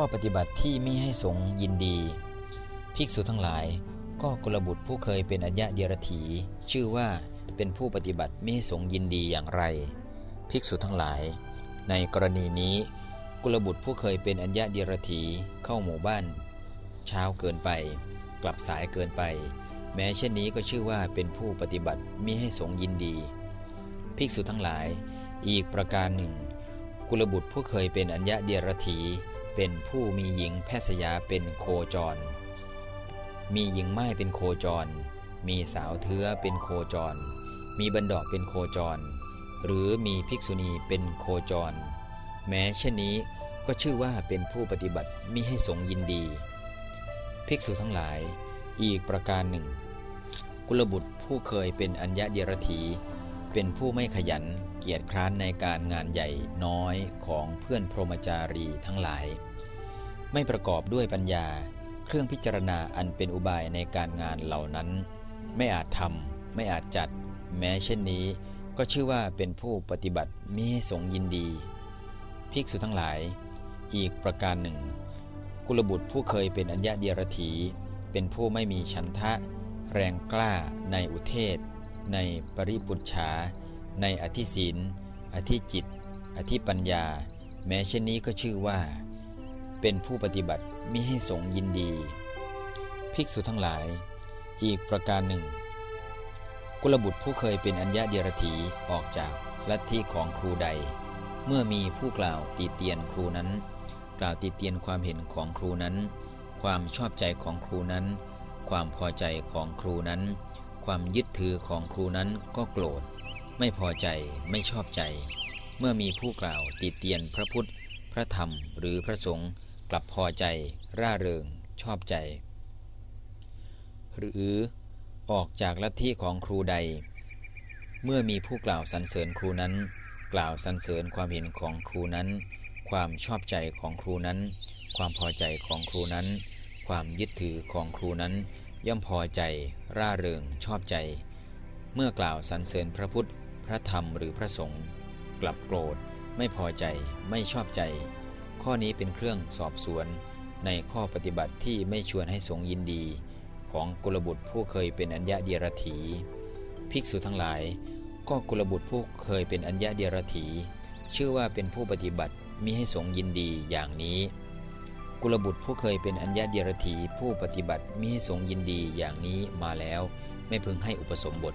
ข้อปฏิบัติที่มิให้สงยินดี ภิกษุทั้งหลาย ก็กุลบุตรผู้เคยเป็นอัญญะเดียรถี ชื่อว่าเป็นผู้ปฏิบัติมิให้สงยินดีอย่างไร ภิกษุทั้งหลาย ในกรณีนี้ กุลบุตรผู้เคยเป็นอัญญะเดียรถีเข้าหมู่บ้าน เช้าเกินไป กลับสายเกินไป แม้เช่นนี้ก็ชื่อว่าเป็นผู้ปฏิบัติมิให้สงยินดี ภิกษุทั้งหลาย อีกประการหนึ่ง กุลบุตรผู้เคยเป็นอัญญะเดียรถี เป็นผู้มีหญิงแพทย์สยาเป็นโคจร มีหญิงไม้เป็นโคจร มีสาวเทือเป็นโคจร มีบันดอกเป็นโคจร หรือมีภิกษุณีเป็นโคจร แม้เช่นนี้ก็ชื่อว่าเป็นผู้ปฏิบัติมิให้สงยินดี ภิกษุทั้งหลาย อีกประการหนึ่ง กุลบุตรผู้เคยเป็นอัญญะเดียรถี เป็นผู้ไม่ขยันเกียจคร้านในการงานใหญ่น้อยของเพื่อนพรหมจารีทั้งหลาย ไม่ประกอบด้วยปัญญา เครื่องพิจารณาอันเป็นอุบายในการงานเหล่านั้น ไม่อาจทำไม่อาจจัด แม้เช่นนี้ ก็ชื่อว่าเป็นผู้ปฏิบัติมิสงยินดี ภิกษุทั้งหลาย อีกประการหนึ่ง กุลบุตรผู้เคยเป็นอัญญาเดียรถีเป็นผู้ไม่มีชันทะ แรงกล้าในอุเทศ ในปริปุจฉา ในอธิศีล อธิจิต อธิปัญญา แม้เช่นนี้ก็ชื่อว่า เป็นผู้ปฏิบัติมิให้สงยินดี ภิกษุทั้งหลาย อีกประการหนึ่ง กุลบุตรผู้เคยเป็นอัญญาเดียรถีออกจากลัทธิของครูใด เมื่อมีผู้กล่าวตีเตียนครูนั้น กล่าวตีเตียนความเห็นของครูนั้น ความชอบใจของครูนั้น ความพอใจของครูนั้น ความยึดถือของครูนั้นก็โกรธ ไม่พอใจไม่ชอบใจ เมื่อมีผู้กล่าวตีเตียนพระพุทธ พระธรรมหรือพระสงฆ์กลับพอใจ ร่าเริง ชอบใจ หรือออกจากลัทธิของครูใด เมื่อมีผู้กล่าวสรรเสริญครูนั้น กล่าวสรรเสริญความเห็นของครูนั้น ความชอบใจของครูนั้น ความพอใจของครูนั้น ความยึดถือของครูนั้น ย่อมพอใจ ร่าเริงชอบใจ เมื่อกล่าวสรรเสริญพระพุทธ พระธรรมหรือพระสงฆ์กลับโกรธ ไม่พอใจ ไม่ชอบใจ ข้อนี้เป็นเครื่องสอบสวน ในข้อปฏิบัติที่ไม่ชวนให้สงยินดี ของกุลบุตรผู้เคยเป็นอัญญาเดียรถี ภิกษุทั้งหลาย ก็กุลบุตรผู้เคยเป็นอัญญาเดียรถี ชื่อว่าเป็นผู้ปฏิบัติมิให้สงยินดีอย่างนี้ กุลบุตรผู้เคยเป็นอัญญาเดียรถีผู้ปฏิบัติมิให้สงยินดีอย่างนี้มาแล้ว ไม่พึงให้อุปสมบท